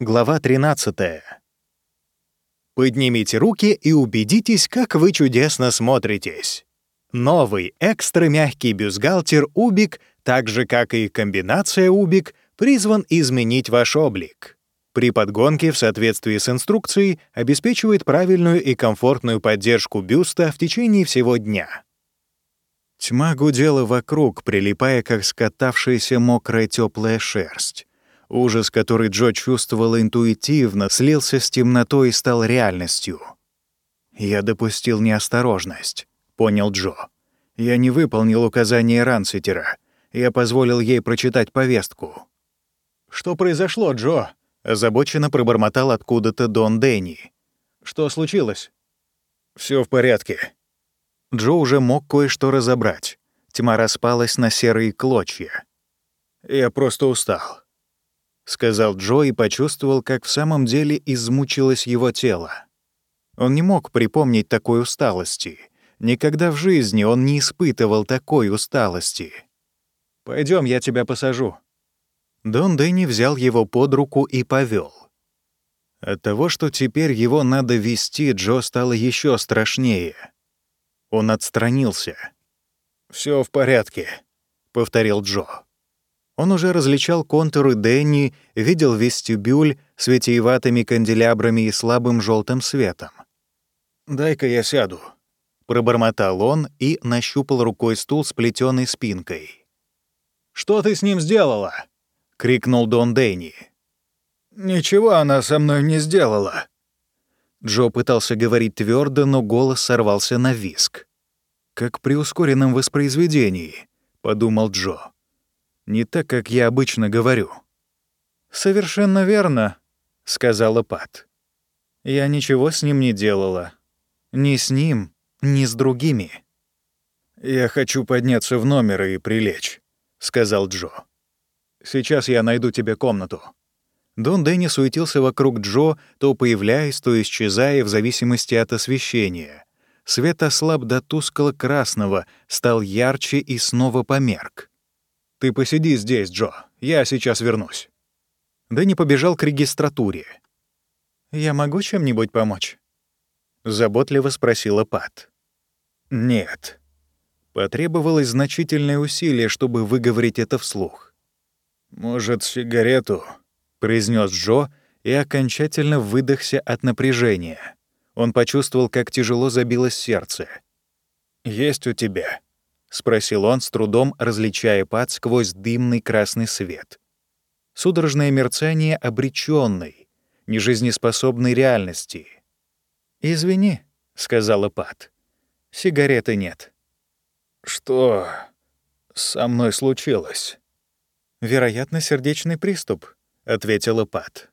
Глава 13. Поднимите руки и убедитесь, как вы чудесно смотритесь. Новый экстра мягкий бюстгальтер Убик, так же как и комбинация Убик, призван изменить ваш облик. При подгонке в соответствии с инструкцией обеспечивает правильную и комфортную поддержку бюста в течение всего дня. Тьма гудела вокруг, прилипая, как скатавшаяся мокрая теплая шерсть. Ужас, который Джо чувствовал интуитивно, слился с темнотой и стал реальностью. «Я допустил неосторожность», — понял Джо. «Я не выполнил указание Ранситера. Я позволил ей прочитать повестку». «Что произошло, Джо?» — озабоченно пробормотал откуда-то Дон Дэнни. «Что случилось?» Все в порядке». Джо уже мог кое-что разобрать. Тьма распалась на серые клочья. «Я просто устал. — сказал Джо и почувствовал, как в самом деле измучилось его тело. Он не мог припомнить такой усталости. Никогда в жизни он не испытывал такой усталости. Пойдем, я тебя посажу». Дон Дэнни взял его под руку и повел. От того, что теперь его надо вести, Джо стало еще страшнее. Он отстранился. Все в порядке», — повторил Джо. Он уже различал контуры Дэнни, видел вестибюль с витиеватыми канделябрами и слабым желтым светом. «Дай-ка я сяду», — пробормотал он и нащупал рукой стул с плетеной спинкой. «Что ты с ним сделала?» — крикнул Дон Дэнни. «Ничего она со мной не сделала». Джо пытался говорить твердо, но голос сорвался на виск. «Как при ускоренном воспроизведении», — подумал Джо не так, как я обычно говорю». «Совершенно верно», — сказала Пат. «Я ничего с ним не делала. Ни с ним, ни с другими». «Я хочу подняться в номер и прилечь», — сказал Джо. «Сейчас я найду тебе комнату». Дон Дэнни суетился вокруг Джо, то появляясь, то исчезая в зависимости от освещения. Свет ослаб до тускло-красного, стал ярче и снова померк. «Ты посиди здесь, Джо. Я сейчас вернусь». Дэнни побежал к регистратуре. «Я могу чем-нибудь помочь?» Заботливо спросила Пат. «Нет». Потребовалось значительное усилие, чтобы выговорить это вслух. «Может, сигарету?» — произнес Джо и окончательно выдохся от напряжения. Он почувствовал, как тяжело забилось сердце. «Есть у тебя?» — спросил он, с трудом различая пад сквозь дымный красный свет. Судорожное мерцание обречённой, нежизнеспособной реальности. «Извини», — сказала Пат. «Сигареты нет». «Что со мной случилось?» «Вероятно, сердечный приступ», — ответила Пат.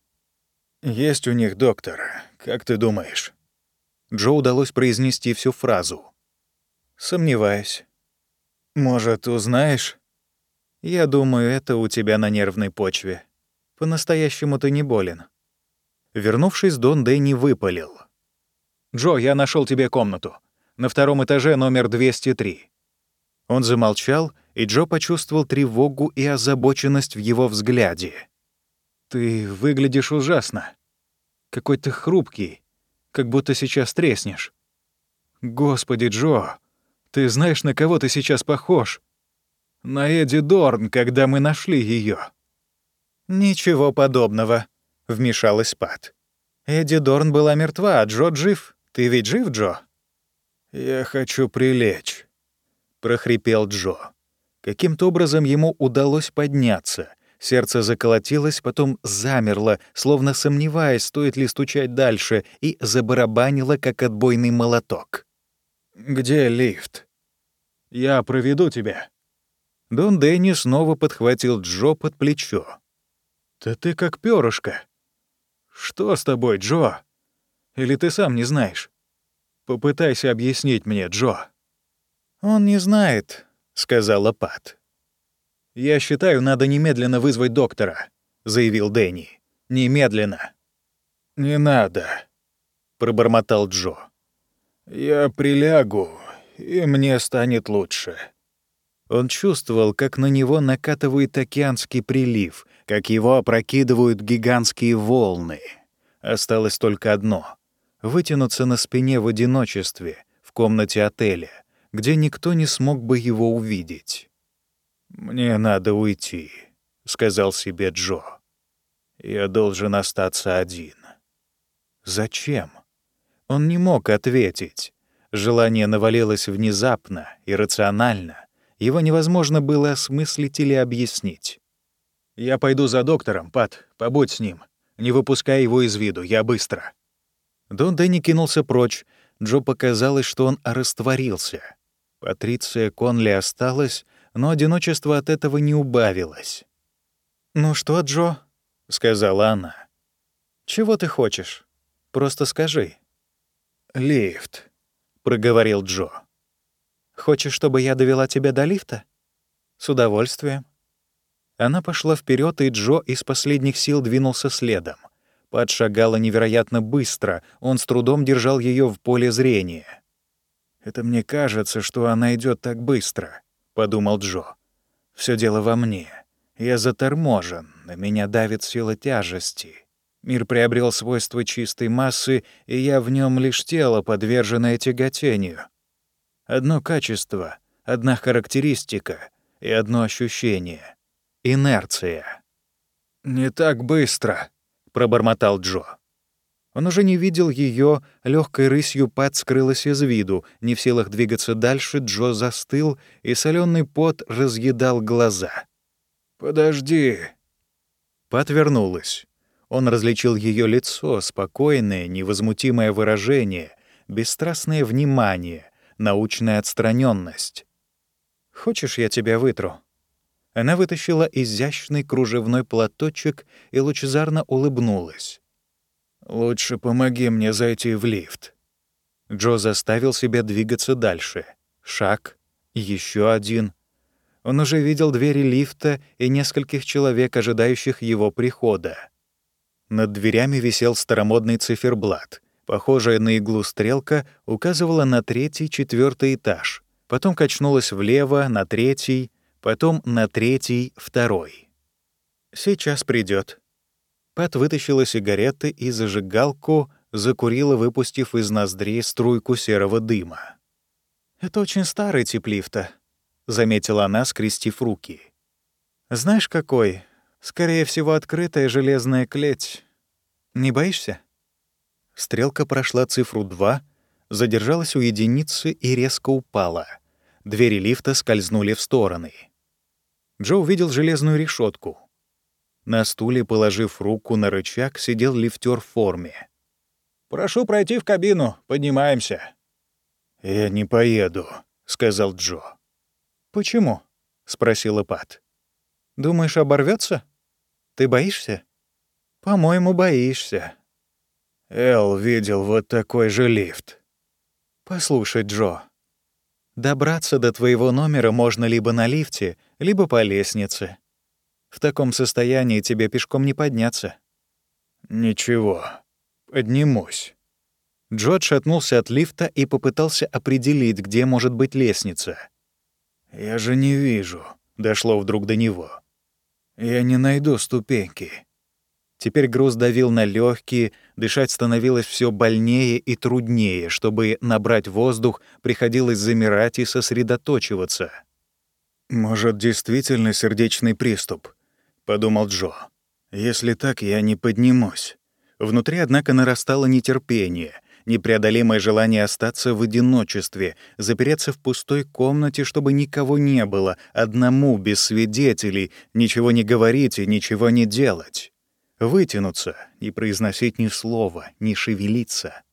«Есть у них доктор, как ты думаешь?» Джо удалось произнести всю фразу. «Сомневаюсь». «Может, узнаешь?» «Я думаю, это у тебя на нервной почве. По-настоящему ты не болен». Вернувшись, Дон Дэнни выпалил. «Джо, я нашел тебе комнату. На втором этаже номер 203». Он замолчал, и Джо почувствовал тревогу и озабоченность в его взгляде. «Ты выглядишь ужасно. Какой ты хрупкий, как будто сейчас треснешь. Господи, Джо, ты знаешь, на кого ты сейчас похож? На Эдди Дорн, когда мы нашли ее. «Ничего подобного», — вмешалась Пат. «Эдди Дорн была мертва, а Джо жив. Ты ведь жив, Джо?» «Я хочу прилечь», — прохрипел Джо. Каким-то образом ему удалось подняться. Сердце заколотилось, потом замерло, словно сомневаясь, стоит ли стучать дальше, и забарабанило, как отбойный молоток. «Где лифт?» Я проведу тебя». Дон Дэнни снова подхватил Джо под плечо. «Да ты как перышко. Что с тобой, Джо? Или ты сам не знаешь? Попытайся объяснить мне, Джо». «Он не знает», — сказала Пат. «Я считаю, надо немедленно вызвать доктора», — заявил Дэнни. «Немедленно». «Не надо», — пробормотал Джо. «Я прилягу и мне станет лучше». Он чувствовал, как на него накатывает океанский прилив, как его опрокидывают гигантские волны. Осталось только одно — вытянуться на спине в одиночестве в комнате отеля, где никто не смог бы его увидеть. «Мне надо уйти», — сказал себе Джо. «Я должен остаться один». Зачем? Он не мог ответить. Желание навалилось внезапно, иррационально. Его невозможно было осмыслить или объяснить. «Я пойду за доктором, Пат, побудь с ним. Не выпускай его из виду, я быстро». Дон Дэнни кинулся прочь. Джо показалось, что он растворился. Патриция Конли осталась, но одиночество от этого не убавилось. «Ну что, Джо?» — сказала она. «Чего ты хочешь? Просто скажи». «Лифт», — проговорил Джо. «Хочешь, чтобы я довела тебя до лифта?» «С удовольствием». Она пошла вперед, и Джо из последних сил двинулся следом. Пат шагала невероятно быстро, он с трудом держал ее в поле зрения. «Это мне кажется, что она идет так быстро», — подумал Джо. Все дело во мне. Я заторможен, на меня давит сила тяжести. Мир приобрел свойства чистой массы, и я в нем лишь тело, подверженное тяготению. Одно качество, одна характеристика и одно ощущение — Инерция. «Не так быстро», — пробормотал Джо. Он уже не видел ее, легкой рысью Пат скрылась из виду. Не в силах двигаться дальше, Джо застыл, и соленый пот разъедал глаза. «Подожди». Пат вернулась. Он различил ее лицо, спокойное, невозмутимое выражение, бесстрастное внимание, научная отстраненность. «Хочешь, я тебя вытру?» Она вытащила изящный кружевной платочек и лучезарно улыбнулась. «Лучше помоги мне зайти в лифт». Джо заставил себя двигаться дальше. Шаг, еще один. Он уже видел двери лифта и нескольких человек, ожидающих его прихода. Над дверями висел старомодный циферблат. Похожая на иглу стрелка указывала на третий, четвертый этаж. Потом качнулась влево, на третий, потом на третий, второй. «Сейчас придет. Пэт вытащила сигареты и зажигалку, закурила, выпустив из ноздрей струйку серого дыма. «Это очень старый тип лифта», — заметила она, скрестив руки. «Знаешь, какой? Скорее всего, открытая железная клеть. Не боишься?» Стрелка прошла цифру 2, задержалась у единицы и резко упала. Двери лифта скользнули в стороны. Джо увидел железную решетку. На стуле, положив руку на рычаг, сидел лифтер в форме. «Прошу пройти в кабину. Поднимаемся». «Я не поеду», — сказал Джо. «Почему?» — спросила Пат. «Думаешь, оборвется? Ты боишься?» «По-моему, боишься». Эл видел вот такой же лифт. «Послушай, Джо, добраться до твоего номера можно либо на лифте, либо по лестнице. В таком состоянии тебе пешком не подняться. Ничего, поднимусь. Джо отшатнулся от лифта и попытался определить, где может быть лестница. «Я же не вижу», — дошло вдруг до него. «Я не найду ступеньки». Теперь груз давил на легкие, дышать становилось все больнее и труднее, чтобы набрать воздух, приходилось замирать и сосредоточиваться. «Может, действительно сердечный приступ?» — подумал Джо. «Если так, я не поднимусь». Внутри, однако, нарастало нетерпение, непреодолимое желание остаться в одиночестве, запереться в пустой комнате, чтобы никого не было, одному, без свидетелей, ничего не говорить и ничего не делать. Вытянуться, не произносить ни слова, не шевелиться.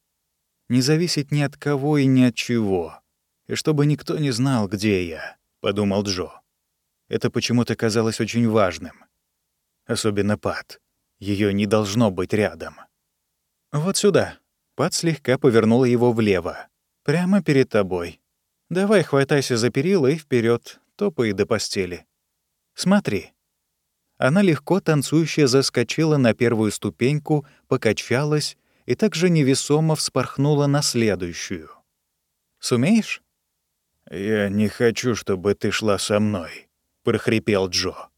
Не зависеть ни от кого и ни от чего. И чтобы никто не знал, где я подумал Джо. Это почему-то казалось очень важным. Особенно Пат. Ее не должно быть рядом. Вот сюда. Пат слегка повернула его влево. Прямо перед тобой. Давай хватайся за перила и вперед, топай до постели. Смотри. Она легко танцующая заскочила на первую ступеньку, покачалась и также невесомо вспорхнула на следующую. Сумеешь? «Я не хочу, чтобы ты шла со мной», — прохрипел Джо.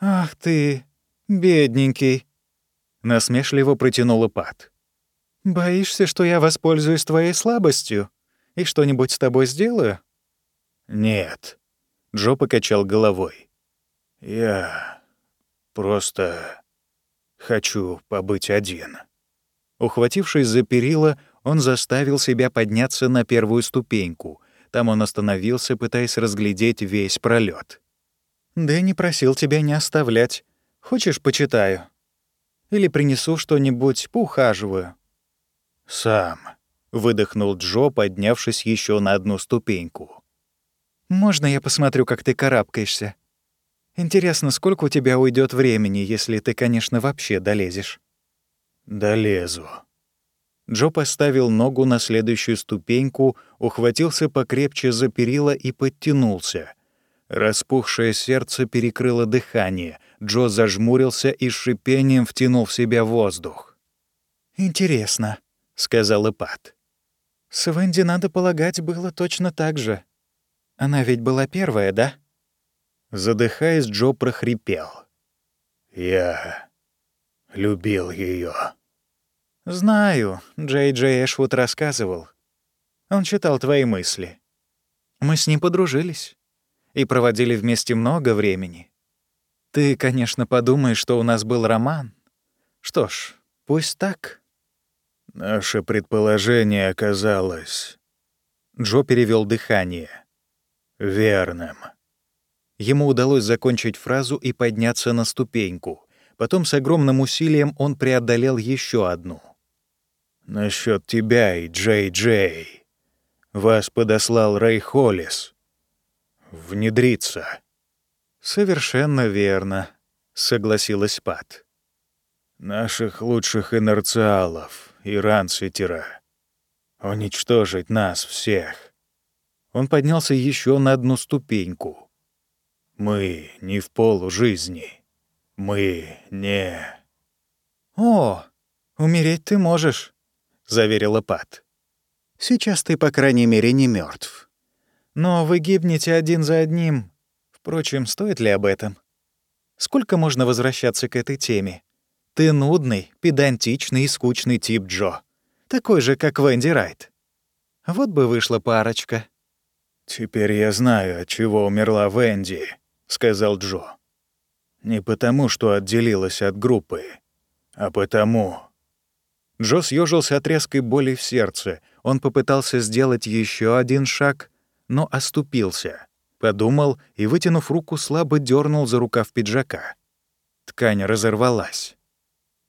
«Ах ты!» «Бедненький», — насмешливо протянула Пат. «Боишься, что я воспользуюсь твоей слабостью и что-нибудь с тобой сделаю?» «Нет», — Джо покачал головой. «Я просто хочу побыть один». Ухватившись за перила, он заставил себя подняться на первую ступеньку. Там он остановился, пытаясь разглядеть весь пролет. «Дэнни просил тебя не оставлять. Хочешь, почитаю? Или принесу что-нибудь, поухаживаю?» «Сам», — выдохнул Джо, поднявшись еще на одну ступеньку. «Можно я посмотрю, как ты карабкаешься? Интересно, сколько у тебя уйдет времени, если ты, конечно, вообще долезешь?» «Долезу». Джо поставил ногу на следующую ступеньку, ухватился покрепче за перила и подтянулся. Распухшее сердце перекрыло дыхание. Джо зажмурился и с шипением втянул в себя воздух. «Интересно», — сказала Пат. «С Венди, надо полагать, было точно так же. Она ведь была первая, да?» Задыхаясь, Джо прохрипел. «Я любил ее. «Знаю, Джей Джей Эшвуд рассказывал. Он читал твои мысли. Мы с ним подружились и проводили вместе много времени. Ты, конечно, подумаешь, что у нас был роман. Что ж, пусть так». Наше предположение оказалось... Джо перевел дыхание. Верным. Ему удалось закончить фразу и подняться на ступеньку. Потом с огромным усилием он преодолел еще одну — Насчет тебя и Джей Джей. Вас подослал Рэй Холлис. Внедриться. Совершенно верно, согласилась Пат. Наших лучших инерциалов, Иранситера. Уничтожить нас всех. Он поднялся еще на одну ступеньку. Мы не в полу жизни. Мы не... О, умереть ты можешь. — заверила Пат. «Сейчас ты, по крайней мере, не мертв. Но вы гибнете один за одним. Впрочем, стоит ли об этом? Сколько можно возвращаться к этой теме? Ты нудный, педантичный и скучный тип Джо. Такой же, как Венди Райт. Вот бы вышла парочка». «Теперь я знаю, от чего умерла Венди», — сказал Джо. «Не потому, что отделилась от группы, а потому, Джо съежился от резкой боли в сердце. Он попытался сделать еще один шаг, но оступился. Подумал и, вытянув руку, слабо дернул за рукав пиджака. Ткань разорвалась.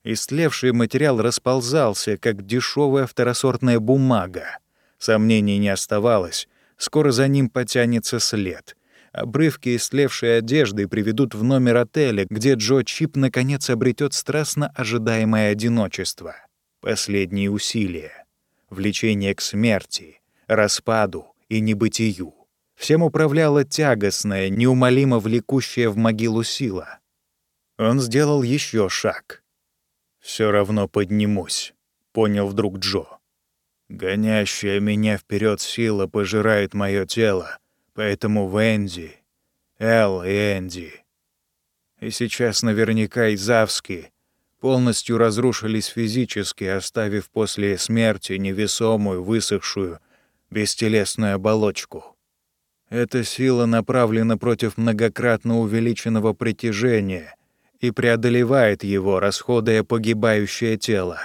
Истлевший материал расползался, как дешевая второсортная бумага. Сомнений не оставалось. Скоро за ним потянется след. Обрывки истлевшей одежды приведут в номер отеля, где Джо Чип наконец обретет страстно ожидаемое одиночество последние усилия, влечение к смерти, распаду и небытию. Всем управляла тягостная, неумолимо влекущая в могилу сила. Он сделал еще шаг. Все равно поднимусь», — понял вдруг Джо. «Гонящая меня вперед сила пожирает мое тело, поэтому Венди, Эл и Энди. И сейчас наверняка и Завски полностью разрушились физически, оставив после смерти невесомую, высохшую, бестелесную оболочку. Эта сила направлена против многократно увеличенного притяжения и преодолевает его, расходуя погибающее тело.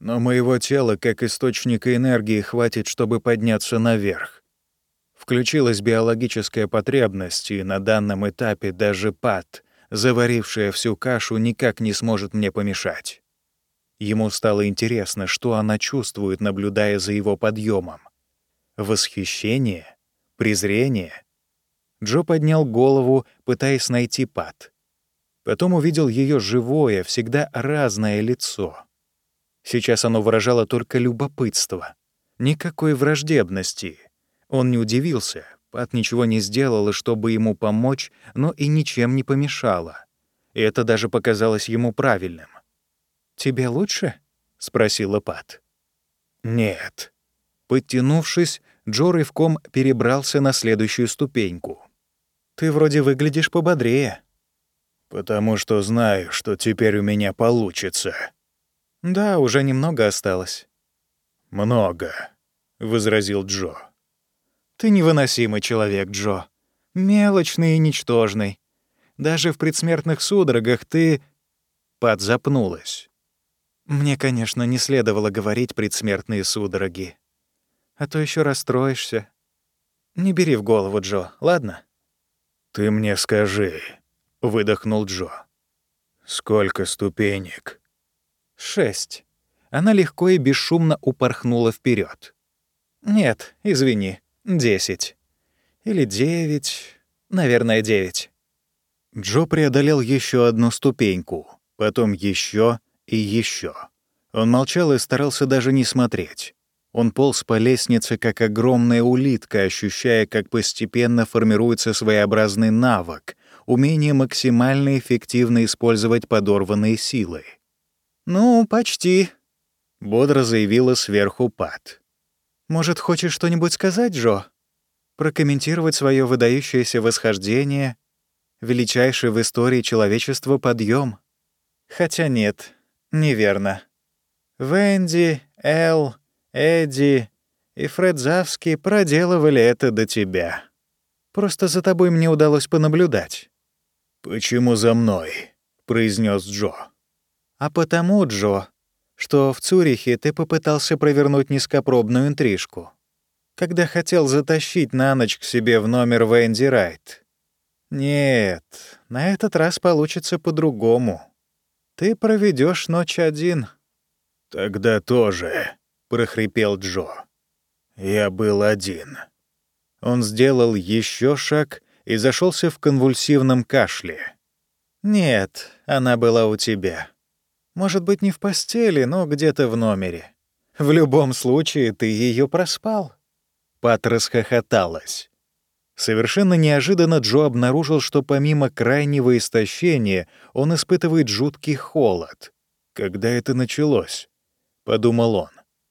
Но моего тела, как источника энергии, хватит, чтобы подняться наверх. Включилась биологическая потребность, и на данном этапе даже пад — заварившая всю кашу, никак не сможет мне помешать. Ему стало интересно, что она чувствует, наблюдая за его подъемом. Восхищение? Презрение? Джо поднял голову, пытаясь найти Пат. Потом увидел ее живое, всегда разное лицо. Сейчас оно выражало только любопытство. Никакой враждебности. Он не удивился, Пат ничего не сделала, чтобы ему помочь, но и ничем не помешала. И это даже показалось ему правильным. «Тебе лучше?» — спросила Пат. «Нет». Подтянувшись, Джо рывком перебрался на следующую ступеньку. «Ты вроде выглядишь пободрее». «Потому что знаю, что теперь у меня получится». «Да, уже немного осталось». «Много», — возразил Джо. «Ты невыносимый человек, Джо. Мелочный и ничтожный. Даже в предсмертных судорогах ты...» Подзапнулась. «Мне, конечно, не следовало говорить предсмертные судороги. А то еще расстроишься. Не бери в голову, Джо, ладно?» «Ты мне скажи», — выдохнул Джо. «Сколько ступенек?» «Шесть». Она легко и бесшумно упорхнула вперед. «Нет, извини, десять. Или девять. Наверное, девять». Джо преодолел еще одну ступеньку, потом еще и еще. Он молчал и старался даже не смотреть. Он полз по лестнице, как огромная улитка, ощущая, как постепенно формируется своеобразный навык, умение максимально эффективно использовать подорванные силы. «Ну, почти», — бодро заявила сверху Пат. «Может, хочешь что-нибудь сказать, Джо? Прокомментировать свое выдающееся восхождение, величайший в истории человечества подъем? Хотя нет, неверно. Венди, Эл, Эдди и Фред Завский проделывали это до тебя. Просто за тобой мне удалось понаблюдать». «Почему за мной?» — произнес Джо. «А потому, Джо, что в Цюрихе ты попытался провернуть низкопробную интрижку, когда хотел затащить на ночь к себе в номер Венди Райт. Нет, на этот раз получится по-другому. Ты проведешь ночь один». «Тогда тоже», — прохрипел Джо. «Я был один». Он сделал еще шаг и зашелся в конвульсивном кашле. «Нет, она была у тебя. Может быть, не в постели, но где-то в номере. В любом случае, ты ее проспал». Пат расхохоталась. Совершенно неожиданно Джо обнаружил, что помимо крайнего истощения он испытывает жуткий холод. «Когда это началось?» — подумал он.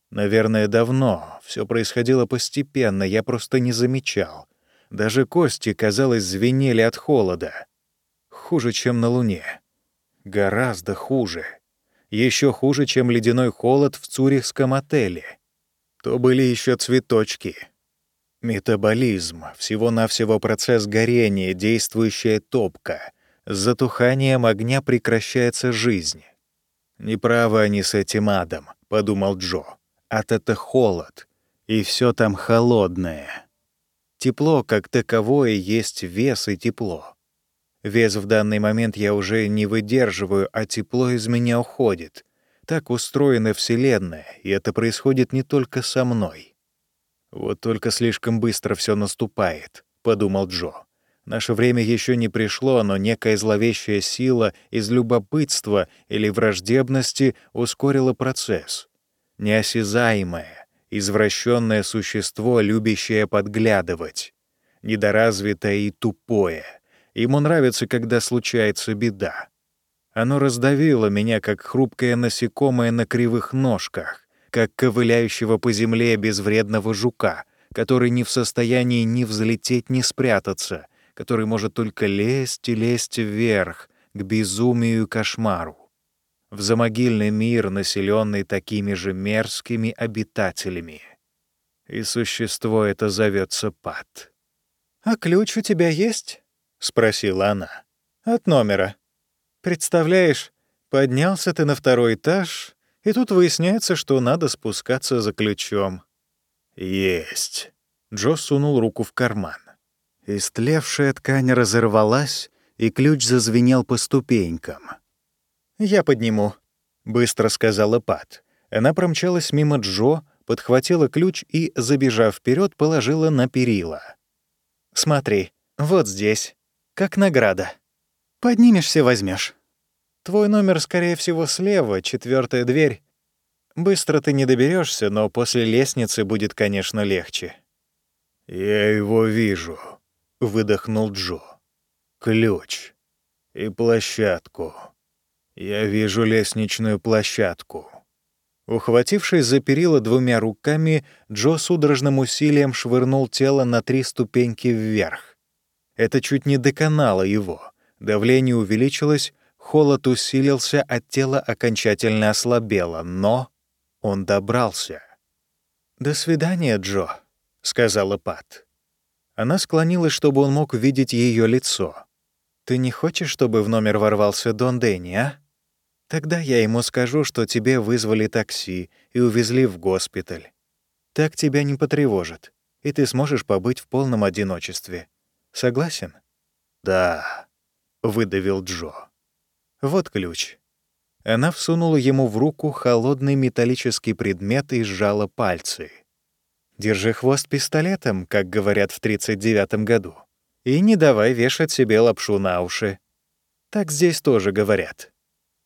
Наверное, давно. Все происходило постепенно, я просто не замечал. Даже кости, казалось, звенели от холода. Хуже, чем на Луне. Гораздо хуже. Еще хуже, чем ледяной холод в цюрихском отеле. То были еще цветочки. Метаболизм — всего-навсего процесс горения, действующая топка. С затуханием огня прекращается жизнь. «Неправы они с этим адом», — подумал Джо от это холод, и все там холодное. Тепло, как таковое, есть вес и тепло. Вес в данный момент я уже не выдерживаю, а тепло из меня уходит. Так устроена Вселенная, и это происходит не только со мной. «Вот только слишком быстро все наступает», — подумал Джо. «Наше время еще не пришло, но некая зловещая сила из любопытства или враждебности ускорила процесс неосязаемое, извращенное существо, любящее подглядывать, недоразвитое и тупое. Ему нравится, когда случается беда. Оно раздавило меня, как хрупкое насекомое на кривых ножках, как ковыляющего по земле безвредного жука, который не в состоянии ни взлететь, ни спрятаться, который может только лезть и лезть вверх, к безумию и кошмару в замогильный мир, населенный такими же мерзкими обитателями. И существо это зовется Пат. «А ключ у тебя есть?» — спросила она. «От номера. Представляешь, поднялся ты на второй этаж, и тут выясняется, что надо спускаться за ключом». «Есть». Джо сунул руку в карман. Истлевшая ткань разорвалась, и ключ зазвенел по ступенькам. «Я подниму», — быстро сказала Пат. Она промчалась мимо Джо, подхватила ключ и, забежав вперед, положила на перила. «Смотри, вот здесь, как награда. Поднимешься — возьмешь. Твой номер, скорее всего, слева, четвертая дверь. Быстро ты не доберешься, но после лестницы будет, конечно, легче». «Я его вижу», — выдохнул Джо. «Ключ и площадку». Я вижу лестничную площадку. Ухватившись за перила двумя руками, Джо судорожным усилием швырнул тело на три ступеньки вверх. Это чуть не доконало его, Давление увеличилось, холод усилился, а тело окончательно ослабело, но он добрался. «До свидания, Джо», — сказала Пат. Она склонилась, чтобы он мог видеть ее лицо. «Ты не хочешь, чтобы в номер ворвался Дон Дэнни, а? Тогда я ему скажу, что тебе вызвали такси и увезли в госпиталь. Так тебя не потревожит, и ты сможешь побыть в полном одиночестве. Согласен?» «Да», — выдавил Джо. «Вот ключ». Она всунула ему в руку холодный металлический предмет и сжала пальцы. «Держи хвост пистолетом, как говорят в 39-м году, и не давай вешать себе лапшу на уши. Так здесь тоже говорят».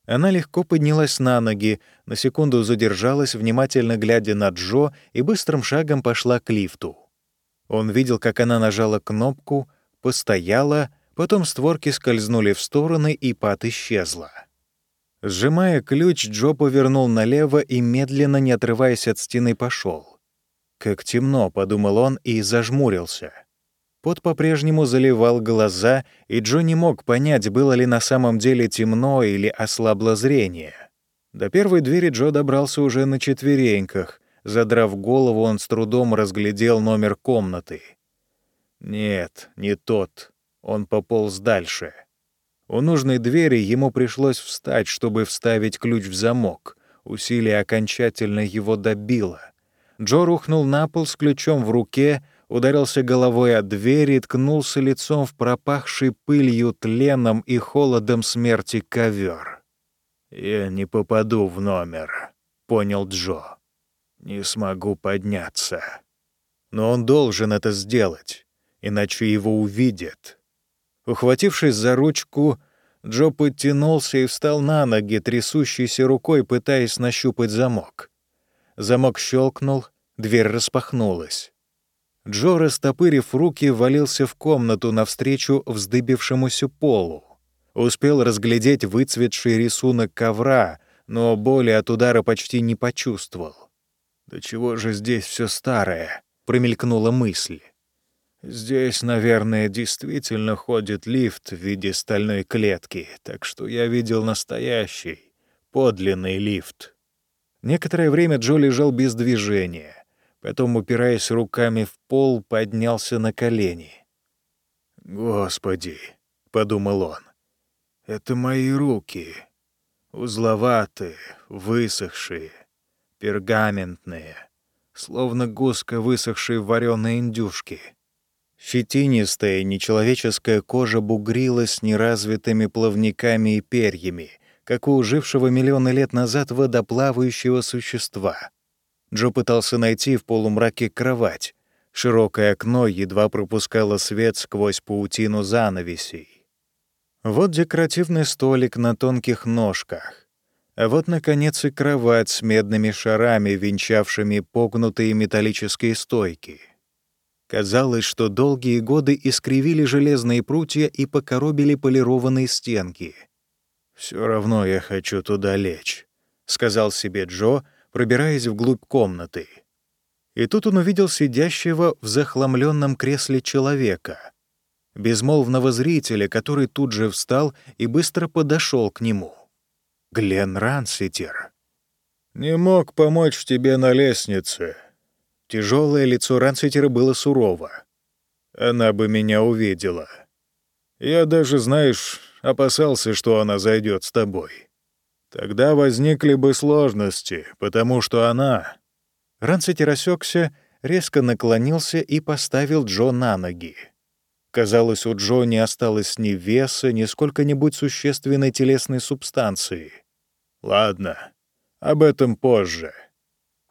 Она легко поднялась на ноги, на секунду задержалась, внимательно глядя на Джо, и быстрым шагом пошла к лифту. Он видел, как она нажала кнопку, постояла, потом створки скользнули в стороны, и пат исчезла. Сжимая ключ, Джо повернул налево и, медленно, не отрываясь от стены, пошел. «Как темно», — подумал он и зажмурился. Пот по-прежнему заливал глаза, и Джо не мог понять, было ли на самом деле темно или ослабло зрение. До первой двери Джо добрался уже на четвереньках. Задрав голову, он с трудом разглядел номер комнаты. Нет, не тот. Он пополз дальше. У нужной двери ему пришлось встать, чтобы вставить ключ в замок. Усилие окончательно его добило. Джо рухнул на пол с ключом в руке, ударился головой о дверь и ткнулся лицом в пропахший пылью, тленом и холодом смерти ковер. «Я не попаду в номер», — понял Джо. «Не смогу подняться». Но он должен это сделать, иначе его увидят. Ухватившись за ручку, Джо подтянулся и встал на ноги, трясущейся рукой, пытаясь нащупать замок. Замок щелкнул, дверь распахнулась. Джо, растопырив руки, валился в комнату навстречу вздыбившемуся полу. Успел разглядеть выцветший рисунок ковра, но боли от удара почти не почувствовал. «Да чего же здесь все старое?» — промелькнула мысль. Здесь, наверное, действительно ходит лифт в виде стальной клетки, так что я видел настоящий, подлинный лифт. Некоторое время Джо лежал без движения, потом, упираясь руками в пол, поднялся на колени. «Господи!» — подумал он. «Это мои руки. Узловатые, высохшие, пергаментные, словно гуска высохшей вареной индюшки». Щетинистая нечеловеческая кожа бугрилась неразвитыми плавниками и перьями, как у жившего миллионы лет назад водоплавающего существа. Джо пытался найти в полумраке кровать. Широкое окно едва пропускало свет сквозь паутину занавесей. Вот декоративный столик на тонких ножках. А вот, наконец, и кровать с медными шарами, венчавшими погнутые металлические стойки — Казалось, что долгие годы искривили железные прутья и покоробили полированные стенки. «Все равно я хочу туда лечь», — сказал себе Джо, пробираясь вглубь комнаты. И тут он увидел сидящего в захламленном кресле человека, безмолвного зрителя, который тут же встал и быстро подошел к нему. Глен Ранситер. «Не мог помочь тебе на лестнице», Тяжелое лицо Ранситера было сурово. Она бы меня увидела. Я даже, знаешь, опасался, что она зайдет с тобой. Тогда возникли бы сложности, потому что она... Ранситер осекся, резко наклонился и поставил Джо на ноги. Казалось, у Джо не осталось ни веса, ни сколько-нибудь существенной телесной субстанции. «Ладно, об этом позже»,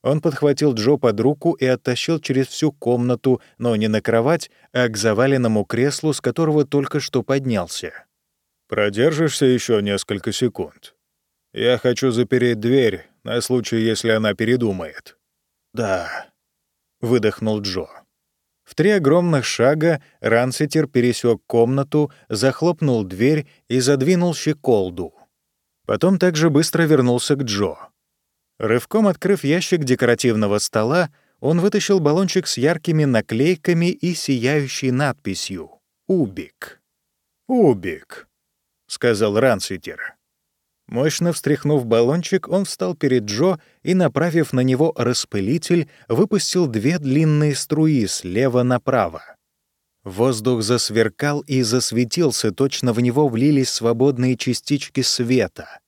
он подхватил Джо под руку и оттащил через всю комнату, но не на кровать, а к заваленному креслу, с которого только что поднялся. «Продержишься еще несколько секунд. Я хочу запереть дверь на случай, если она передумает». «Да», — выдохнул Джо. В три огромных шага Ранситер пересек комнату, захлопнул дверь и задвинул щеколду. Потом также быстро вернулся к Джо. Рывком открыв ящик декоративного стола, он вытащил баллончик с яркими наклейками и сияющей надписью «Убик». «Убик». сказал Ранситер. Мощно встряхнув баллончик, он встал перед Джо и, направив на него распылитель, выпустил две длинные струи слева направо. Воздух засверкал и засветился, точно в него влились свободные частички света.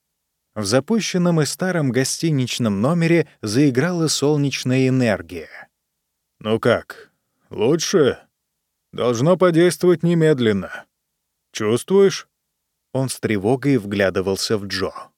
В запущенном и старом гостиничном номере заиграла солнечная энергия. «Ну как, лучше? Должно подействовать немедленно. Чувствуешь?» Он с тревогой вглядывался в Джо.